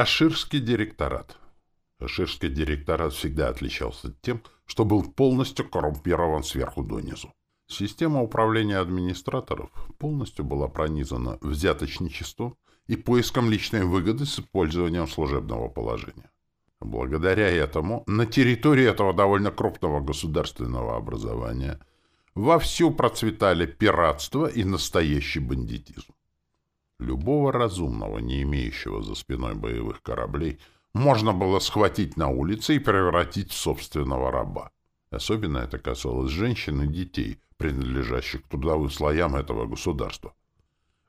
Аширский директорат. Аширский директорат всегда отличался тем, что был полностью коррумпирован сверху донизу. Система управления администраторов полностью была пронизана взяточничеством и поиском личной выгоды с использованием служебного положения. Благодаря этому на территории этого довольно крупного государственного образования вовсю процветали пиратство и настоящий бандитизм. Любого разумного, не имеющего за спиной боевых кораблей, можно было схватить на улице и превратить в собственного раба. Особенно это касалось женщин и детей, принадлежащих к трудовым слоям этого государства.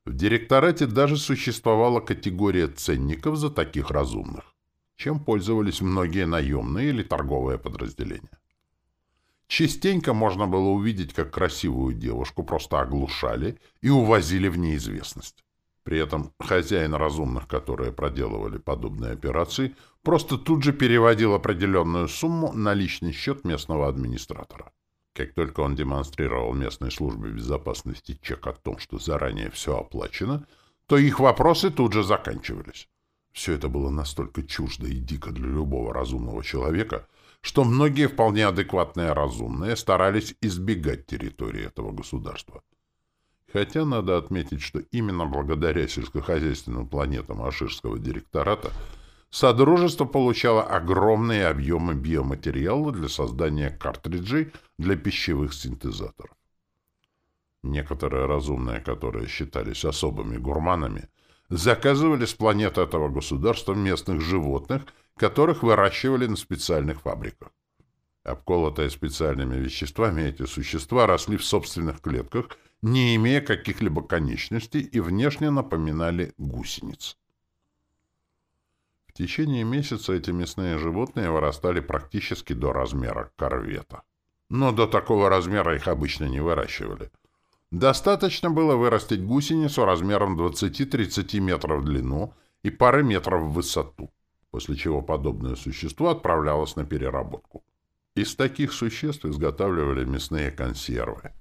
В директорате даже существовала категория ценников за таких разумных, чем пользовались многие наемные или торговые подразделения. Частенько можно было увидеть, как красивую девушку просто оглушали и увозили в неизвестность. При этом хозяин разумных, которые проделывали подобные операции, просто тут же переводил определенную сумму на личный счет местного администратора. Как только он демонстрировал местной службе безопасности чек о том, что заранее все оплачено, то их вопросы тут же заканчивались. Все это было настолько чуждо и дико для любого разумного человека, что многие вполне адекватные разумные старались избегать территории этого государства. Хотя надо отметить, что именно благодаря сельскохозяйственным планетам Аширского директората Содружество получало огромные объемы биоматериала для создания картриджей для пищевых синтезаторов. Некоторые разумные, которые считались особыми гурманами, заказывали с планеты этого государства местных животных, которых выращивали на специальных фабриках. Обколотые специальными веществами, эти существа росли в собственных клетках – не имея каких-либо конечностей и внешне напоминали гусениц. В течение месяца эти мясные животные вырастали практически до размера корвета. Но до такого размера их обычно не выращивали. Достаточно было вырастить гусеницу размером 20-30 метров в длину и пары метров в высоту, после чего подобное существо отправлялось на переработку. Из таких существ изготавливали мясные консервы.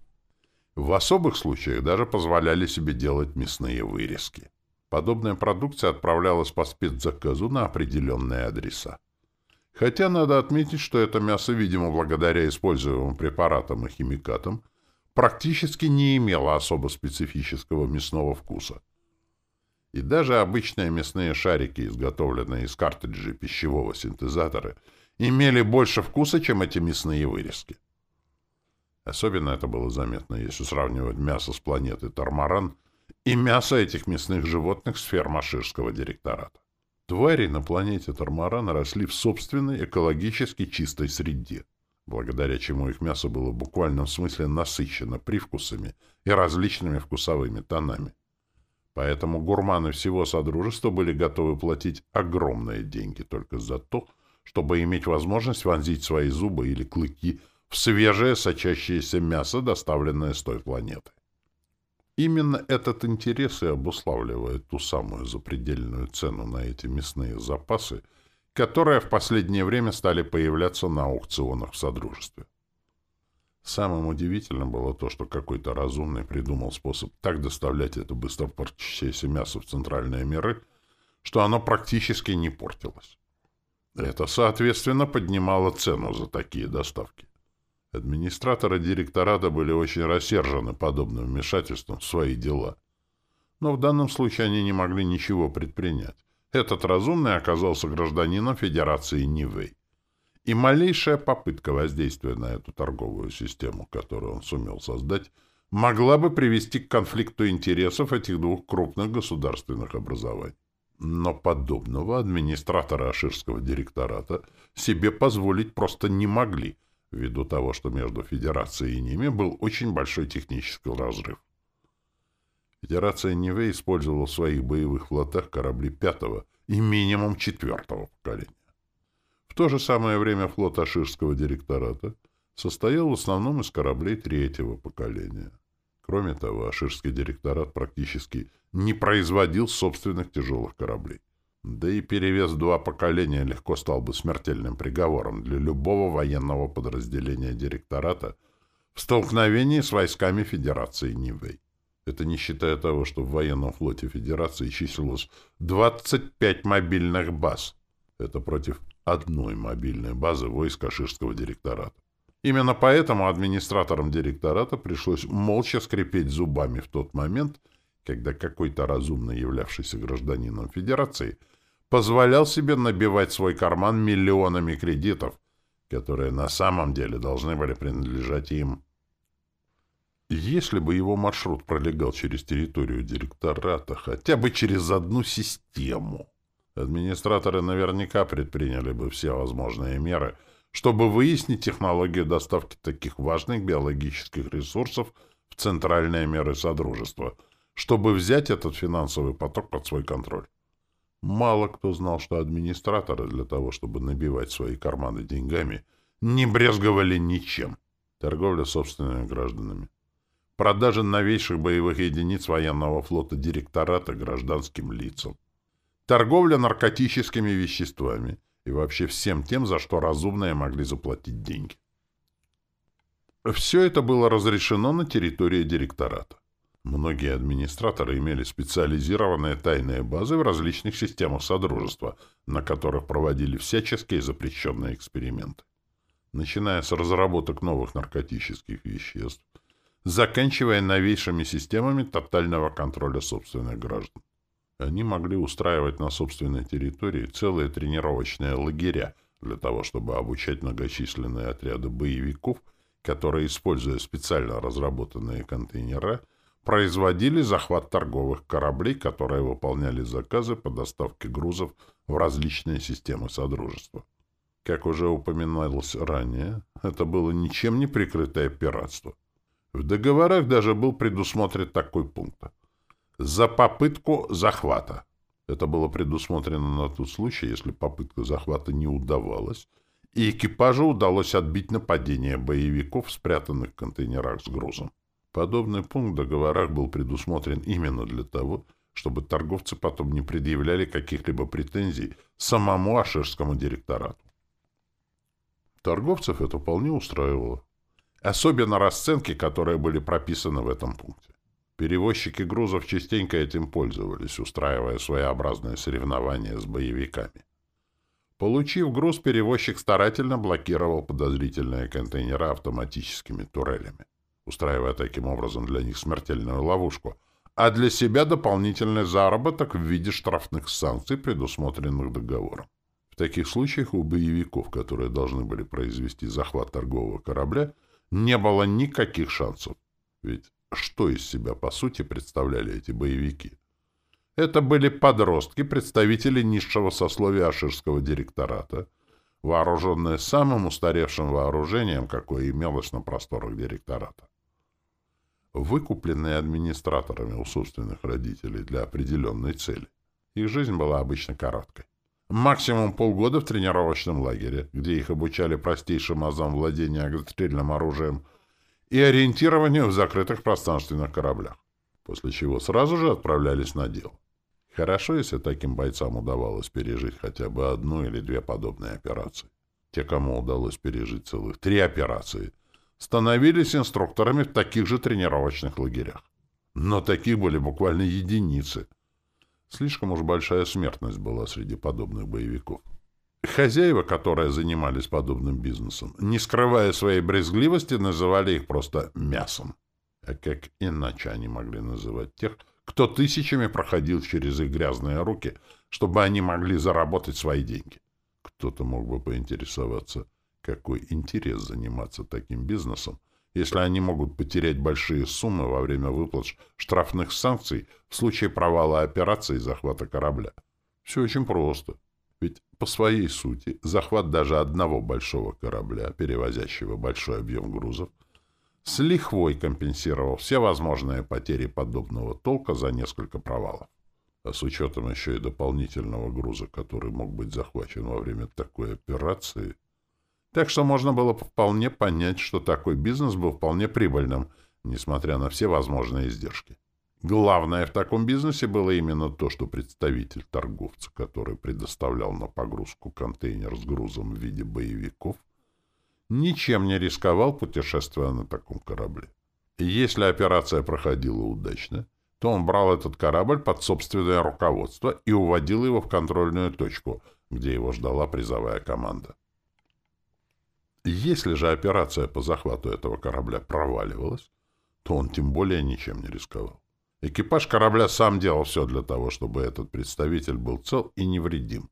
В особых случаях даже позволяли себе делать мясные вырезки. Подобная продукция отправлялась по спецзаказу на определенные адреса. Хотя надо отметить, что это мясо, видимо, благодаря используемым препаратам и химикатам, практически не имело особо специфического мясного вкуса. И даже обычные мясные шарики, изготовленные из картриджей пищевого синтезатора, имели больше вкуса, чем эти мясные вырезки. Особенно это было заметно, если сравнивать мясо с планеты Тормаран и мясо этих мясных животных с ферм Аширского директората. Твари на планете Тормаран росли в собственной экологически чистой среде, благодаря чему их мясо было в буквальном смысле насыщено привкусами и различными вкусовыми тонами. Поэтому гурманы всего Содружества были готовы платить огромные деньги только за то, чтобы иметь возможность вонзить свои зубы или клыки в свежее сочащееся мясо, доставленное с той планеты. Именно этот интерес и обуславливает ту самую запредельную цену на эти мясные запасы, которые в последнее время стали появляться на аукционах в Содружестве. Самым удивительным было то, что какой-то разумный придумал способ так доставлять это быстро портящееся мясо в центральные миры, что оно практически не портилось. Это, соответственно, поднимало цену за такие доставки. Администраторы директората были очень рассержены подобным вмешательством в свои дела. Но в данном случае они не могли ничего предпринять. Этот разумный оказался гражданином Федерации Нивэй. И малейшая попытка воздействия на эту торговую систему, которую он сумел создать, могла бы привести к конфликту интересов этих двух крупных государственных образований. Но подобного администраторы Аширского директората себе позволить просто не могли – ввиду того, что между Федерацией и ними был очень большой технический разрыв. Федерация Ниве использовала в своих боевых флотах корабли пятого и минимум четвертого поколения. В то же самое время флот Аширского директората состоял в основном из кораблей третьего поколения. Кроме того, Аширский директорат практически не производил собственных тяжелых кораблей. Да и перевес два поколения легко стал бы смертельным приговором для любого военного подразделения директората в столкновении с войсками Федерации Нивэй. Это не считая того, что в военном флоте Федерации числилось 25 мобильных баз. Это против одной мобильной базы войска Ширского директората. Именно поэтому администраторам директората пришлось молча скрипеть зубами в тот момент, когда какой-то разумно являвшийся гражданином Федерации позволял себе набивать свой карман миллионами кредитов, которые на самом деле должны были принадлежать им. Если бы его маршрут пролегал через территорию директората, хотя бы через одну систему, администраторы наверняка предприняли бы все возможные меры, чтобы выяснить технологию доставки таких важных биологических ресурсов в центральные меры Содружества, чтобы взять этот финансовый поток под свой контроль. Мало кто знал, что администраторы для того, чтобы набивать свои карманы деньгами, не брезговали ничем. Торговля собственными гражданами продажа новейших боевых единиц военного флота директората гражданским лицам, торговля наркотическими веществами и вообще всем тем, за что разумные могли заплатить деньги. Все это было разрешено на территории директората. Многие администраторы имели специализированные тайные базы в различных системах Содружества, на которых проводили всяческие запрещенные эксперименты. Начиная с разработок новых наркотических веществ, заканчивая новейшими системами тотального контроля собственных граждан. Они могли устраивать на собственной территории целые тренировочные лагеря для того, чтобы обучать многочисленные отряды боевиков, которые, используя специально разработанные контейнеры, производили захват торговых кораблей, которые выполняли заказы по доставке грузов в различные системы Содружества. Как уже упоминалось ранее, это было ничем не прикрытое пиратство – в договорах даже был предусмотрен такой пункт. За попытку захвата. Это было предусмотрено на тот случай, если попытка захвата не удавалась, и экипажу удалось отбить нападение боевиков, спрятанных в контейнерах с грузом. Подобный пункт в договорах был предусмотрен именно для того, чтобы торговцы потом не предъявляли каких-либо претензий самому Ашерскому директорату. Торговцев это вполне устраивало. Особенно расценки, которые были прописаны в этом пункте. Перевозчики грузов частенько этим пользовались, устраивая своеобразные соревнования с боевиками. Получив груз, перевозчик старательно блокировал подозрительные контейнеры автоматическими турелями, устраивая таким образом для них смертельную ловушку, а для себя дополнительный заработок в виде штрафных санкций, предусмотренных договором. В таких случаях у боевиков, которые должны были произвести захват торгового корабля, не было никаких шансов. Ведь что из себя, по сути, представляли эти боевики? Это были подростки, представители низшего сословия Аширского директората, вооруженные самым устаревшим вооружением, какое имелось на просторах директората. Выкупленные администраторами у собственных родителей для определенной цели. Их жизнь была обычно короткой. Максимум полгода в тренировочном лагере, где их обучали простейшим азам владения огнестрельным оружием и ориентированию в закрытых пространственных кораблях, после чего сразу же отправлялись на дело. Хорошо, если таким бойцам удавалось пережить хотя бы одну или две подобные операции. Те, кому удалось пережить целых три операции, становились инструкторами в таких же тренировочных лагерях. Но таких были буквально единицы — Слишком уж большая смертность была среди подобных боевиков. Хозяева, которые занимались подобным бизнесом, не скрывая своей брезгливости, называли их просто мясом. А как иначе они могли называть тех, кто тысячами проходил через их грязные руки, чтобы они могли заработать свои деньги? Кто-то мог бы поинтересоваться, какой интерес заниматься таким бизнесом, если они могут потерять большие суммы во время выплат штрафных санкций в случае провала операции захвата корабля. Все очень просто. Ведь по своей сути захват даже одного большого корабля, перевозящего большой объем грузов, с лихвой компенсировал все возможные потери подобного толка за несколько провалов. А с учетом еще и дополнительного груза, который мог быть захвачен во время такой операции – так что можно было вполне понять, что такой бизнес был вполне прибыльным, несмотря на все возможные издержки. Главное в таком бизнесе было именно то, что представитель торговца, который предоставлял на погрузку контейнер с грузом в виде боевиков, ничем не рисковал, путешествуя на таком корабле. Если операция проходила удачно, то он брал этот корабль под собственное руководство и уводил его в контрольную точку, где его ждала призовая команда. Если же операция по захвату этого корабля проваливалась, то он тем более ничем не рисковал. Экипаж корабля сам делал все для того, чтобы этот представитель был цел и невредим,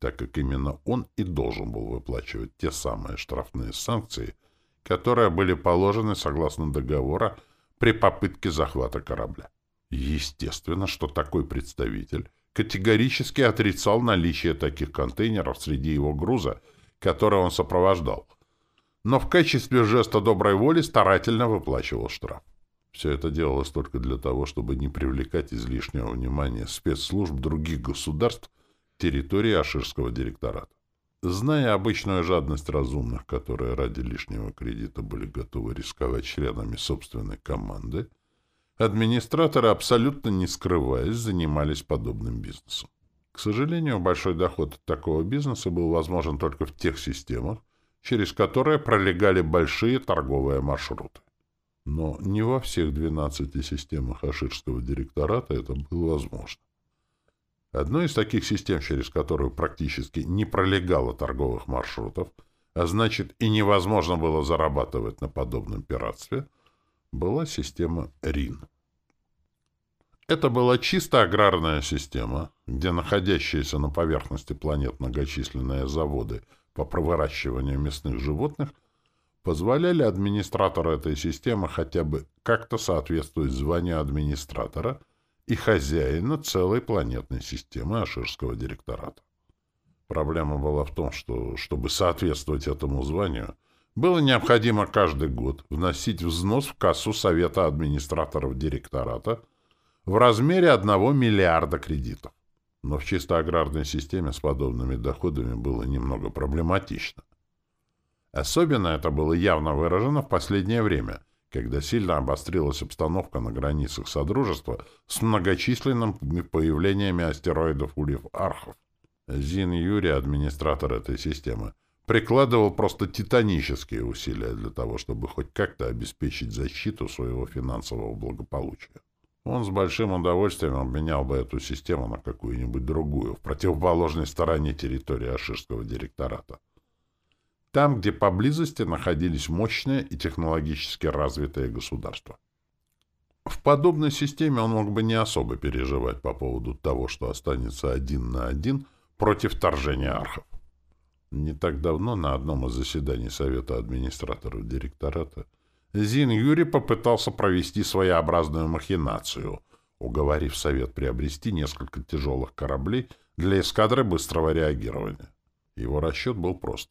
так как именно он и должен был выплачивать те самые штрафные санкции, которые были положены согласно договора при попытке захвата корабля. Естественно, что такой представитель категорически отрицал наличие таких контейнеров среди его груза, который он сопровождал, но в качестве жеста доброй воли старательно выплачивал штраф. Все это делалось только для того, чтобы не привлекать излишнего внимания спецслужб других государств территории Аширского директората. Зная обычную жадность разумных, которые ради лишнего кредита были готовы рисковать членами собственной команды, администраторы, абсолютно не скрываясь, занимались подобным бизнесом. К сожалению, большой доход от такого бизнеса был возможен только в тех системах, через которые пролегали большие торговые маршруты. Но не во всех 12 системах Аширского директората это было возможно. Одной из таких систем, через которую практически не пролегало торговых маршрутов, а значит и невозможно было зарабатывать на подобном пиратстве, была система РИН. Это была чисто аграрная система, где находящиеся на поверхности планет многочисленные заводы по выращиванию мясных животных – позволяли администратору этой системы хотя бы как-то соответствовать званию администратора и хозяина целой планетной системы Аширского директората. Проблема была в том, что, чтобы соответствовать этому званию, было необходимо каждый год вносить взнос в кассу Совета администраторов директората в размере 1 миллиарда кредитов. Но в чисто аграрной системе с подобными доходами было немного проблематично. Особенно это было явно выражено в последнее время, когда сильно обострилась обстановка на границах Содружества с многочисленными появлениями астероидов Ульев-Архов. Зин Юрий, администратор этой системы, прикладывал просто титанические усилия для того, чтобы хоть как-то обеспечить защиту своего финансового благополучия. Он с большим удовольствием обменял бы эту систему на какую-нибудь другую, в противоположной стороне территории Аширского директората там, где поблизости находились мощные и технологически развитые государства. В подобной системе он мог бы не особо переживать по поводу того, что останется один на один против вторжения архов. Не так давно на одном из заседаний Совета администраторов директората Зин Юрий попытался провести своеобразную махинацию, уговорив Совет приобрести несколько тяжелых кораблей для эскадры быстрого реагирования. Его расчет был прост.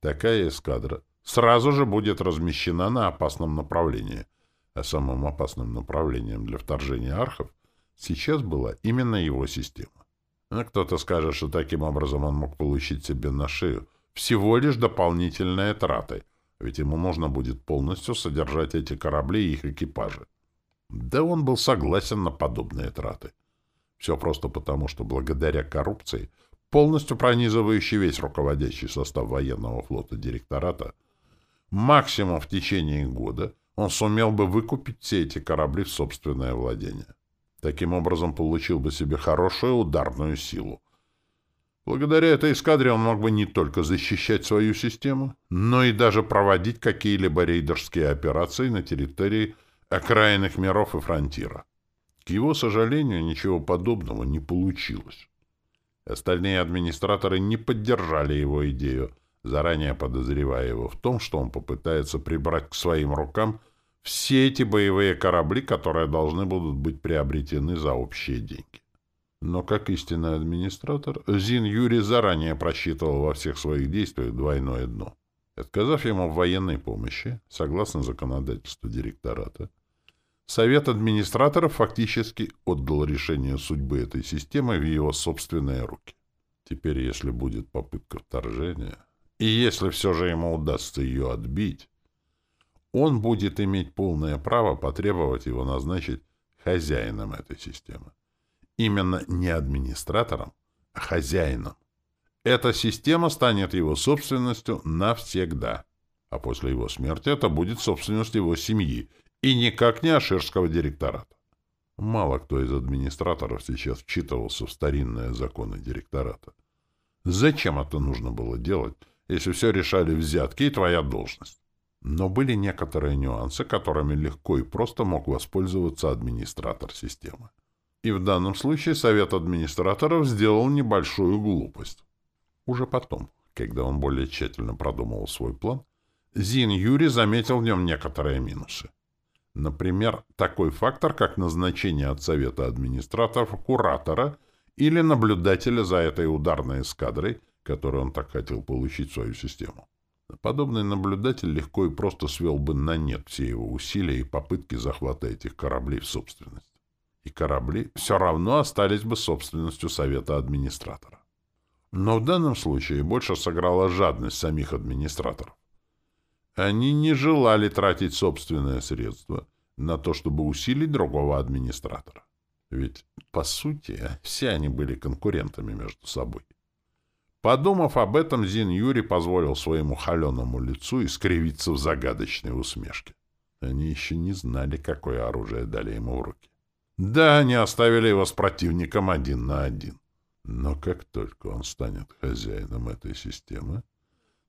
Такая эскадра сразу же будет размещена на опасном направлении, а самым опасным направлением для вторжения архов сейчас была именно его система. А кто-то скажет, что таким образом он мог получить себе на шею всего лишь дополнительные траты, ведь ему нужно будет полностью содержать эти корабли и их экипажи. Да он был согласен на подобные траты. Все просто потому, что благодаря коррупции – полностью пронизывающий весь руководящий состав военного флота директората, максимум в течение года он сумел бы выкупить все эти корабли в собственное владение. Таким образом, получил бы себе хорошую ударную силу. Благодаря этой эскадре он мог бы не только защищать свою систему, но и даже проводить какие-либо рейдерские операции на территории окраинных миров и фронтира. К его сожалению, ничего подобного не получилось. Остальные администраторы не поддержали его идею, заранее подозревая его в том, что он попытается прибрать к своим рукам все эти боевые корабли, которые должны будут быть приобретены за общие деньги. Но как истинный администратор, Зин Юрий заранее просчитывал во всех своих действиях двойное дно. Отказав ему в военной помощи, согласно законодательству директората, Совет администраторов фактически отдал решение судьбы этой системы в его собственные руки. Теперь, если будет попытка вторжения, и если все же ему удастся ее отбить, он будет иметь полное право потребовать его назначить хозяином этой системы. Именно не администратором, а хозяином. Эта система станет его собственностью навсегда. А после его смерти это будет собственность его семьи, И никак не Аширского директората. Мало кто из администраторов сейчас вчитывался в старинные законы директората. Зачем это нужно было делать, если все решали взятки и твоя должность? Но были некоторые нюансы, которыми легко и просто мог воспользоваться администратор системы. И в данном случае совет администраторов сделал небольшую глупость. Уже потом, когда он более тщательно продумывал свой план, Зин Юрий заметил в нем некоторые минусы. Например, такой фактор, как назначение от совета администраторов куратора или наблюдателя за этой ударной эскадрой, которую он так хотел получить в свою систему. Подобный наблюдатель легко и просто свел бы на нет все его усилия и попытки захвата этих кораблей в собственность. И корабли все равно остались бы собственностью Совета администратора. Но в данном случае больше сыграла жадность самих администраторов. Они не желали тратить собственные средства на то, чтобы усилить другого администратора. Ведь, по сути, все они были конкурентами между собой. Подумав об этом, Зин Юрий позволил своему холеному лицу искривиться в загадочной усмешке. Они еще не знали, какое оружие дали ему в руки. Да, они оставили его с противником один на один. Но как только он станет хозяином этой системы,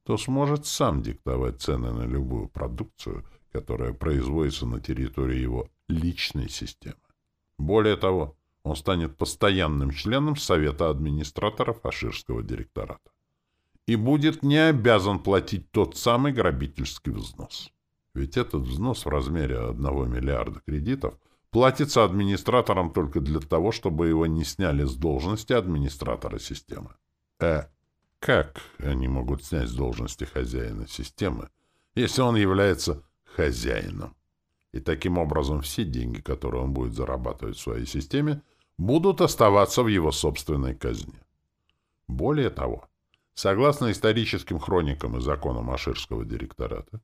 то сможет сам диктовать цены на любую продукцию, которая производится на территории его личной системы. Более того, он станет постоянным членом Совета администраторов Аширского директората и будет не обязан платить тот самый грабительский взнос. Ведь этот взнос в размере 1 миллиарда кредитов платится администраторам только для того, чтобы его не сняли с должности администратора системы. Э, как они могут снять с должности хозяина системы, если он является хозяином? И таким образом все деньги, которые он будет зарабатывать в своей системе, будут оставаться в его собственной казне. Более того, согласно историческим хроникам и законам Аширского директората,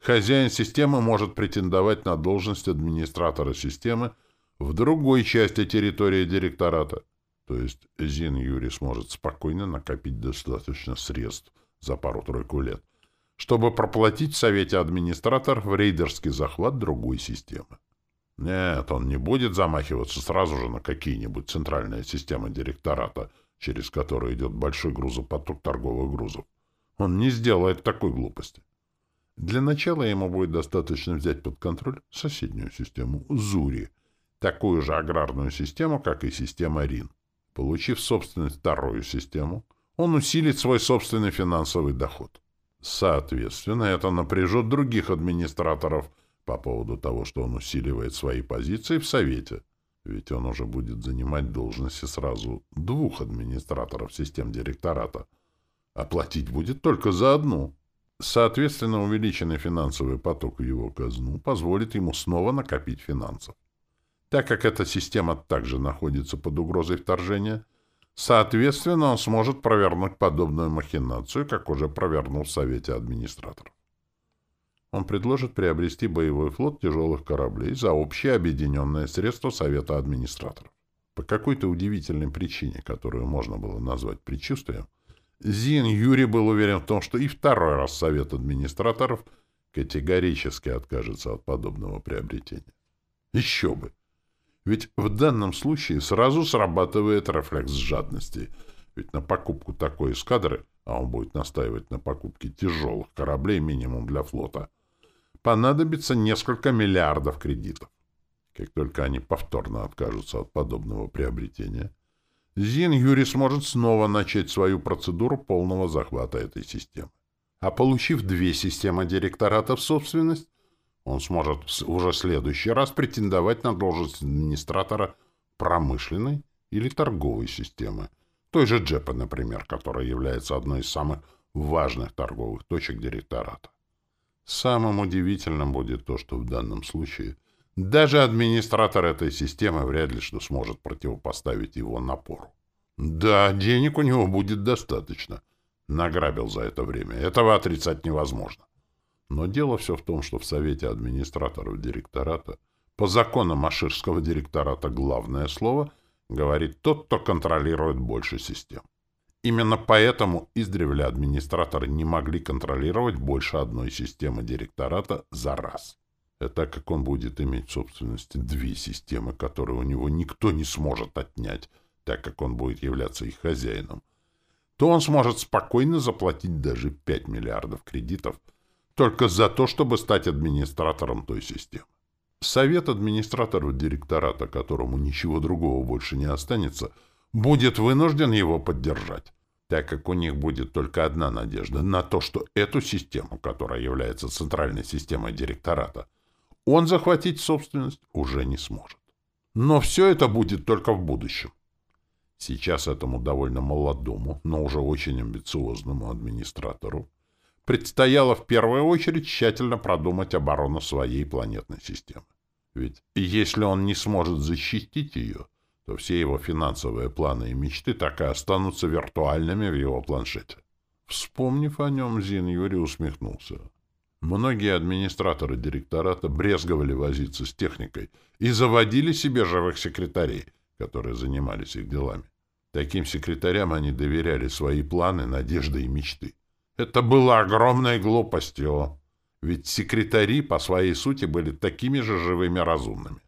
хозяин системы может претендовать на должность администратора системы в другой части территории директората, то есть Зин Юрий сможет спокойно накопить достаточно средств за пару-тройку лет, чтобы проплатить в Совете администраторов рейдерский захват другой системы. Нет, он не будет замахиваться сразу же на какие-нибудь центральные системы директората, через которые идет большой грузопоток торговых грузов. Он не сделает такой глупости. Для начала ему будет достаточно взять под контроль соседнюю систему Зури, такую же аграрную систему, как и система РИН. Получив собственность вторую систему, он усилит свой собственный финансовый доход. Соответственно, это напряжет других администраторов – по поводу того, что он усиливает свои позиции в Совете. Ведь он уже будет занимать должности сразу двух администраторов систем директората. А платить будет только за одну. Соответственно, увеличенный финансовый поток в его казну позволит ему снова накопить финансов. Так как эта система также находится под угрозой вторжения, соответственно, он сможет провернуть подобную махинацию, как уже провернул в Совете администраторов. Он предложит приобрести боевой флот тяжелых кораблей за общее объединенное средство Совета администраторов. По какой-то удивительной причине, которую можно было назвать предчувствием, Зин Юрий был уверен в том, что и второй раз Совет администраторов категорически откажется от подобного приобретения. Еще бы! Ведь в данном случае сразу срабатывает рефлекс жадности, ведь на покупку такой эскадры, а он будет настаивать на покупке тяжелых кораблей минимум для флота, понадобится несколько миллиардов кредитов. Как только они повторно откажутся от подобного приобретения, Зин Юрий сможет снова начать свою процедуру полного захвата этой системы. А получив две системы директората в собственность, он сможет уже в следующий раз претендовать на должность администратора промышленной или торговой системы, той же Джепа, например, которая является одной из самых важных торговых точек директората. Самым удивительным будет то, что в данном случае даже администратор этой системы вряд ли что сможет противопоставить его напору. Да, денег у него будет достаточно. Награбил за это время. Этого отрицать невозможно. Но дело все в том, что в Совете администраторов директората по законам Аширского директората главное слово говорит тот, кто контролирует больше систем. Именно поэтому издревле администраторы не могли контролировать больше одной системы директората за раз. А так как он будет иметь в собственности две системы, которые у него никто не сможет отнять, так как он будет являться их хозяином, то он сможет спокойно заплатить даже 5 миллиардов кредитов только за то, чтобы стать администратором той системы. Совет администраторов директората, которому ничего другого больше не останется, будет вынужден его поддержать, так как у них будет только одна надежда на то, что эту систему, которая является центральной системой директората, он захватить собственность уже не сможет. Но все это будет только в будущем. Сейчас этому довольно молодому, но уже очень амбициозному администратору предстояло в первую очередь тщательно продумать оборону своей планетной системы. Ведь если он не сможет защитить ее, то все его финансовые планы и мечты так и останутся виртуальными в его планшете. Вспомнив о нем, Зин Юрий усмехнулся. Многие администраторы директората брезговали возиться с техникой и заводили себе живых секретарей, которые занимались их делами. Таким секретарям они доверяли свои планы, надежды и мечты. Это было огромной глупостью, ведь секретари по своей сути были такими же живыми разумными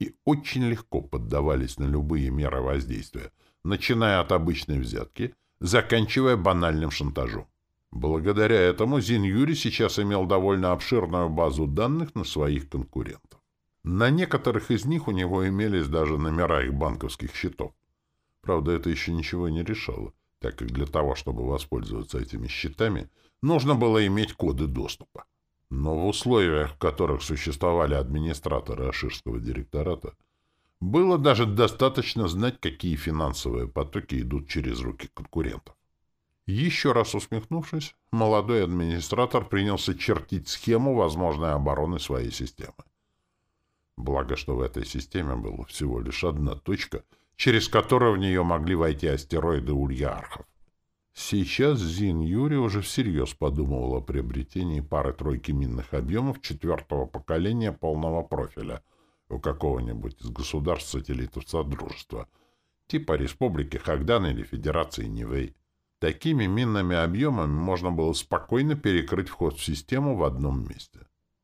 и очень легко поддавались на любые меры воздействия, начиная от обычной взятки, заканчивая банальным шантажом. Благодаря этому Зин Юри сейчас имел довольно обширную базу данных на своих конкурентов. На некоторых из них у него имелись даже номера их банковских счетов. Правда, это еще ничего не решало так как для того, чтобы воспользоваться этими счетами, нужно было иметь коды доступа. Но в условиях, в которых существовали администраторы Аширского директората, было даже достаточно знать, какие финансовые потоки идут через руки конкурентов. Еще раз усмехнувшись, молодой администратор принялся чертить схему возможной обороны своей системы. Благо, что в этой системе была всего лишь одна точка — через которую в нее могли войти астероиды ульярхов. Сейчас Зин Юри уже всерьез подумывал о приобретении пары-тройки минных объемов четвертого поколения полного профиля у какого-нибудь из государств-сателлитов Содружества, типа Республики Хагдан или Федерации Нивэй. Такими минными объемами можно было спокойно перекрыть вход в систему в одном месте.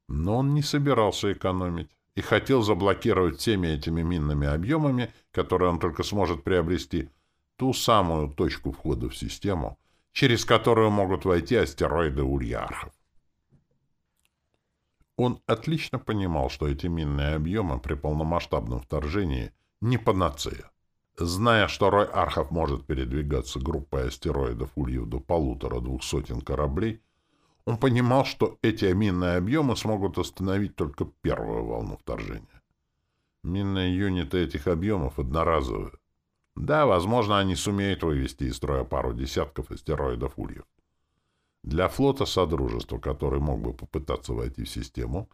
Но он не собирался экономить и хотел заблокировать всеми этими минными объемами, которые он только сможет приобрести, ту самую точку входа в систему, через которую могут войти астероиды ульярхов. Он отлично понимал, что эти минные объемы при полномасштабном вторжении не панацея. Зная, что рой архов может передвигаться группой астероидов ульев до полутора-двух сотен кораблей, он понимал, что эти минные объемы смогут остановить только первую волну вторжения. Минные юниты этих объемов одноразовые. Да, возможно, они сумеют вывести из строя пару десятков астероидов ульев. Для флота Содружества, который мог бы попытаться войти в систему,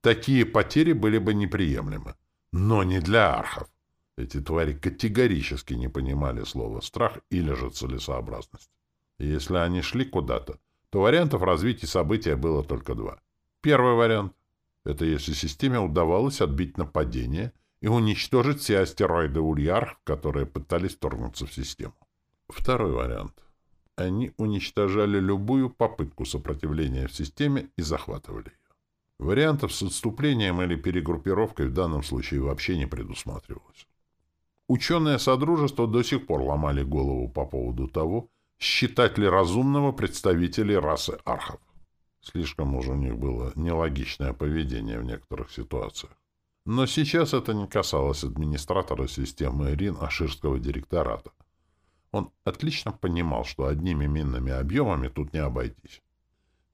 такие потери были бы неприемлемы. Но не для архов. Эти твари категорически не понимали слова «страх» или же целесообразность. Если они шли куда-то, то вариантов развития события было только два. Первый вариант — это если системе удавалось отбить нападение и уничтожить все астероиды Ульярх, которые пытались вторгнуться в систему. Второй вариант — они уничтожали любую попытку сопротивления в системе и захватывали ее. Вариантов с отступлением или перегруппировкой в данном случае вообще не предусматривалось. Ученые Содружества до сих пор ломали голову по поводу того, считать ли разумного представителей расы архов. Слишком уж у них было нелогичное поведение в некоторых ситуациях. Но сейчас это не касалось администратора системы РИН Аширского директората. Он отлично понимал, что одними минными объемами тут не обойтись.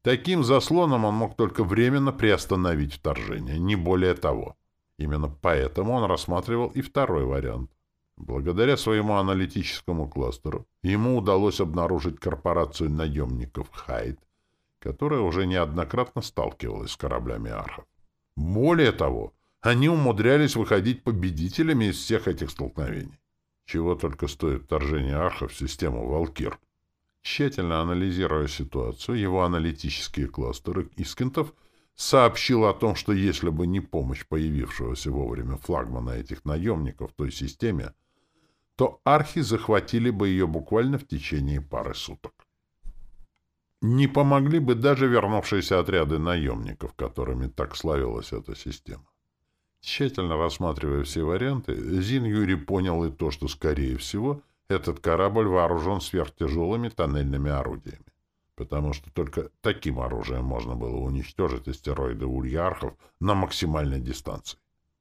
Таким заслоном он мог только временно приостановить вторжение, не более того. Именно поэтому он рассматривал и второй вариант. Благодаря своему аналитическому кластеру ему удалось обнаружить корпорацию наемников «Хайд», которая уже неоднократно сталкивалась с кораблями архов. Более того, они умудрялись выходить победителями из всех этих столкновений. Чего только стоит вторжение архов в систему «Валкир». Тщательно анализируя ситуацию, его аналитические кластеры Искентов сообщил о том, что если бы не помощь появившегося вовремя флагмана этих наемников в той системе, то архи захватили бы ее буквально в течение пары суток. Не помогли бы даже вернувшиеся отряды наемников, которыми так славилась эта система. Тщательно рассматривая все варианты, Зин Юрий понял и то, что, скорее всего, этот корабль вооружен сверхтяжелыми тоннельными орудиями, потому что только таким оружием можно было уничтожить астероиды ульярхов на максимальной дистанции.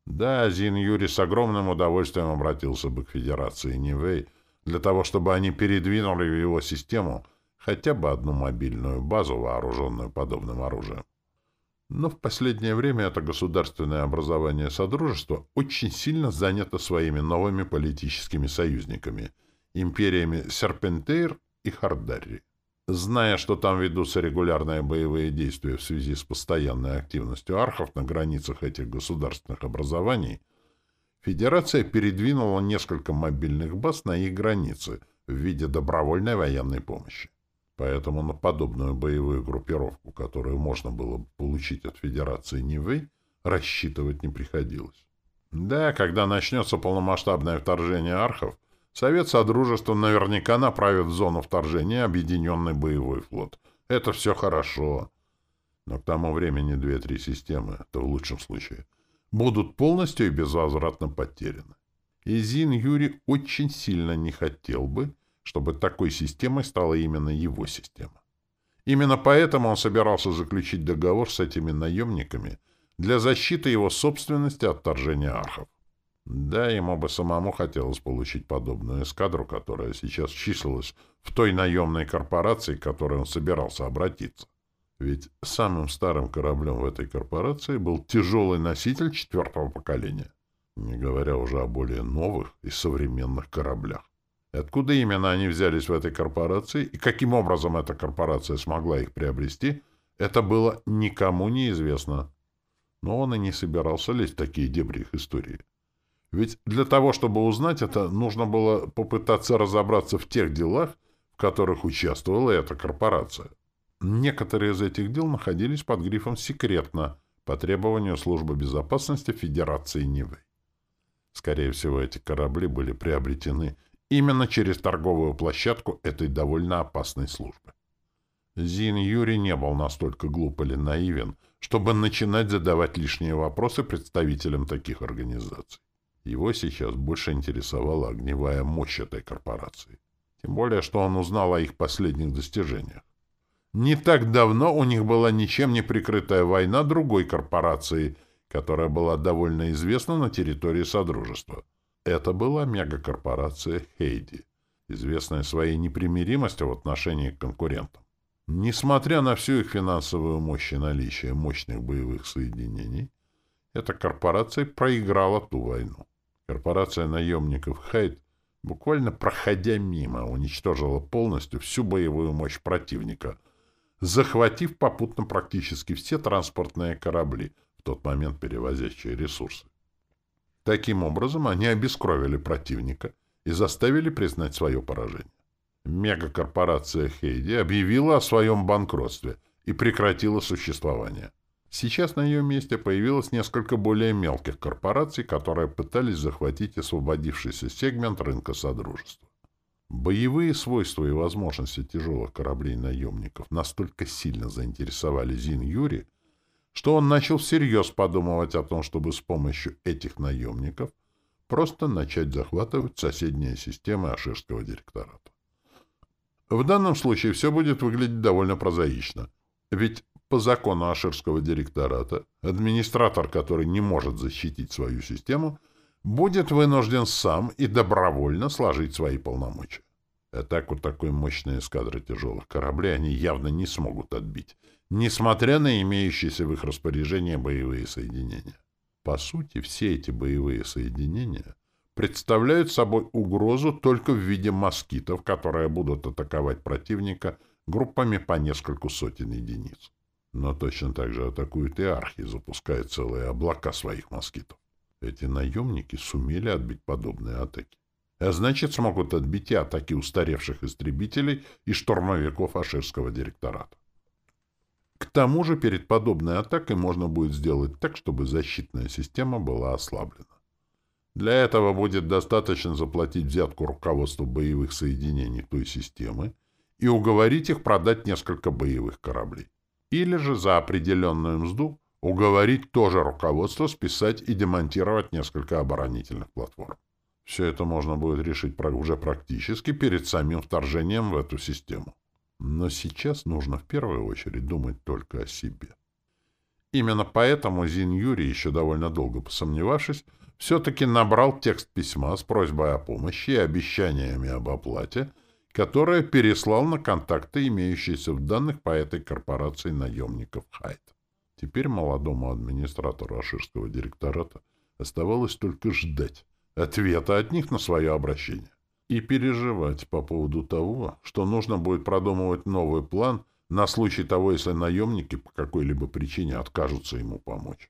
Да, Зин Юрий с огромным удовольствием обратился бы к Федерации Нивэй для того, чтобы они передвинули в его систему хотя бы одну мобильную базу, вооруженную подобным оружием. Но в последнее время это государственное образование Содружества очень сильно занято своими новыми политическими союзниками — империями Серпентейр и Хардарри. Зная, что там ведутся регулярные боевые действия в связи с постоянной активностью архов на границах этих государственных образований, Федерация передвинула несколько мобильных баз на их границы в виде добровольной военной помощи. Поэтому на подобную боевую группировку, которую можно было бы получить от Федерации Нивэй, рассчитывать не приходилось. Да, когда начнется полномасштабное вторжение архов, Совет Содружества наверняка направит в зону вторжения объединенный боевой флот. Это все хорошо. Но к тому времени две-три системы, это в лучшем случае, будут полностью и безвозвратно потеряны. И Зин Юрий очень сильно не хотел бы, чтобы такой системой стала именно его система. Именно поэтому он собирался заключить договор с этими наемниками для защиты его собственности от вторжения архов. Да, ему бы самому хотелось получить подобную эскадру, которая сейчас числилась в той наемной корпорации, к которой он собирался обратиться. Ведь самым старым кораблем в этой корпорации был тяжелый носитель четвертого поколения, не говоря уже о более новых и современных кораблях. И откуда именно они взялись в этой корпорации и каким образом эта корпорация смогла их приобрести, это было никому не известно. Но он и не собирался лезть в такие дебри их истории. Ведь для того, чтобы узнать это, нужно было попытаться разобраться в тех делах, в которых участвовала эта корпорация. Некоторые из этих дел находились под грифом «секретно» по требованию Службы безопасности Федерации Нивы. Скорее всего, эти корабли были приобретены именно через торговую площадку этой довольно опасной службы. Зин Юрий не был настолько глуп или наивен, чтобы начинать задавать лишние вопросы представителям таких организаций. Его сейчас больше интересовала огневая мощь этой корпорации. Тем более, что он узнал о их последних достижениях. Не так давно у них была ничем не прикрытая война другой корпорации, которая была довольно известна на территории Содружества. Это была мегакорпорация Хейди, известная своей непримиримостью в отношении к конкурентам. Несмотря на всю их финансовую мощь и наличие мощных боевых соединений, эта корпорация проиграла ту войну. Корпорация наемников Хайт, буквально проходя мимо, уничтожила полностью всю боевую мощь противника, захватив попутно практически все транспортные корабли, в тот момент перевозящие ресурсы. Таким образом, они обескровили противника и заставили признать свое поражение. Мегакорпорация Хейди объявила о своем банкротстве и прекратила существование. Сейчас на ее месте появилось несколько более мелких корпораций, которые пытались захватить освободившийся сегмент рынка Содружества. Боевые свойства и возможности тяжелых кораблей-наемников настолько сильно заинтересовали Зин Юри, что он начал всерьез подумывать о том, чтобы с помощью этих наемников просто начать захватывать соседние системы Аширского директората. В данном случае все будет выглядеть довольно прозаично, ведь по закону Аширского директората администратор, который не может защитить свою систему, будет вынужден сам и добровольно сложить свои полномочия. Атаку такой мощной эскадры тяжелых кораблей они явно не смогут отбить, несмотря на имеющиеся в их распоряжении боевые соединения. По сути, все эти боевые соединения представляют собой угрозу только в виде москитов, которые будут атаковать противника группами по нескольку сотен единиц. Но точно так же атакуют и архи, запуская целые облака своих москитов. Эти наемники сумели отбить подобные атаки. А значит, смогут отбить и атаки устаревших истребителей и штурмовиков Аширского директората. К тому же перед подобной атакой можно будет сделать так, чтобы защитная система была ослаблена. Для этого будет достаточно заплатить взятку руководству боевых соединений той системы и уговорить их продать несколько боевых кораблей. Или же за определенную мзду уговорить тоже руководство списать и демонтировать несколько оборонительных платформ. Все это можно будет решить уже практически перед самим вторжением в эту систему. Но сейчас нужно в первую очередь думать только о себе. Именно поэтому Зин Юрий, еще довольно долго посомневавшись, все-таки набрал текст письма с просьбой о помощи и обещаниями об оплате, которое переслал на контакты, имеющиеся в данных по этой корпорации наемников Хайт. Теперь молодому администратору Аширского директората оставалось только ждать ответа от них на свое обращение и переживать по поводу того, что нужно будет продумывать новый план на случай того, если наемники по какой-либо причине откажутся ему помочь.